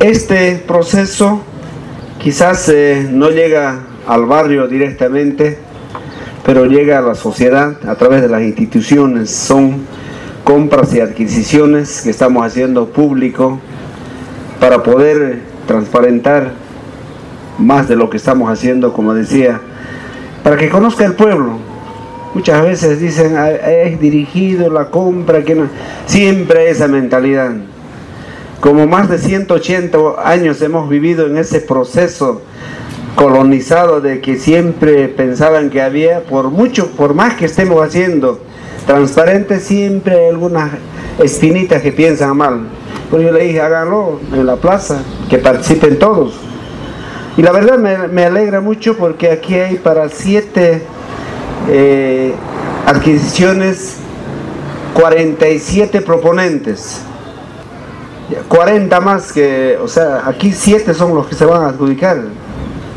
Este proceso quizás eh, no llega al barrio directamente, pero llega a la sociedad a través de las instituciones. Son compras y adquisiciones que estamos haciendo público para poder transparentar más de lo que estamos haciendo, como decía, para que conozca el pueblo. Muchas veces dicen, "Ah, es dirigido la compra, que no. Siempre esa mentalidad. Como más de 180 años hemos vivido en ese proceso colonizado de que siempre pensaban que había, por mucho, por más que estemos haciendo transparente, siempre hay algunas espinitas que piensan mal. Pues yo le dije, háganlo en la plaza, que participen todos. Y la verdad me, alegra mucho porque aquí hay para siete eh, adquisiciones 47 proponentes. 40 más que, o sea, aquí 7 son los que se van a adjudicar,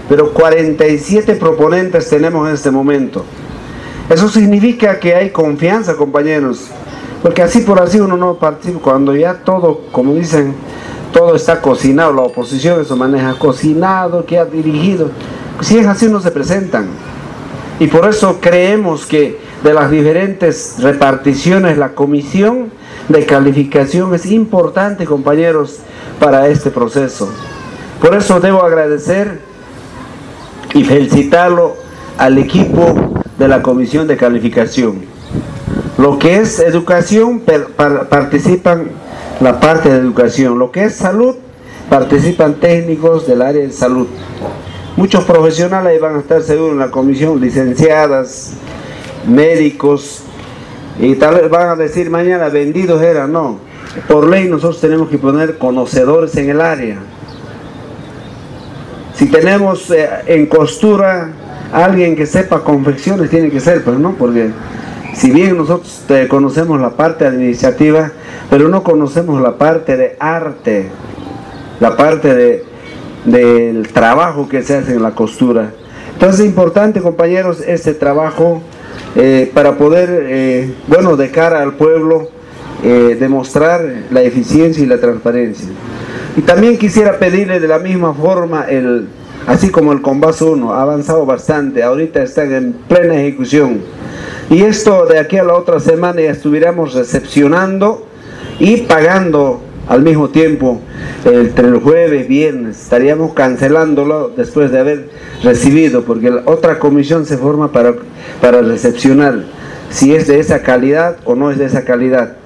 pero 47 proponentes tenemos en este momento. Eso significa que hay confianza, compañeros, porque así por así uno no participa. Cuando ya todo, como dicen, todo está cocinado, la oposición eso maneja cocinado, que ha dirigido. Si es así, no se presentan. Y por eso creemos que de las diferentes reparticiones, la comisión de calificación es importante, compañeros, para este proceso. Por eso debo agradecer y felicitarlo al equipo de la comisión de calificación. Lo que es educación, participan la parte de educación. Lo que es salud, participan técnicos del área de salud. Muchos profesionales van a estar seguros en la comisión, licenciadas, médicos, y tal vez van a decir mañana vendidos eran, no. Por ley nosotros tenemos que poner conocedores en el área. Si tenemos eh, en costura alguien que sepa confecciones, tiene que ser, pero no, porque si bien nosotros eh, conocemos la parte administrativa, pero no conocemos la parte de arte, la parte de, del trabajo que se hace en la costura. Entonces es importante, compañeros, este trabajo eh, para poder, eh, bueno, de cara al pueblo, eh, demostrar la eficiencia y la transparencia. Y también quisiera pedirle de la misma forma, el, así como el Combas 1 ha avanzado bastante, ahorita están en plena ejecución. Y esto de aquí a la otra semana ya estuviéramos recepcionando y pagando al mismo tiempo entre el jueves, viernes, estaríamos cancelándolo después de haber recibido, porque la otra comisión se forma para, para recepcionar si es de esa calidad o no es de esa calidad.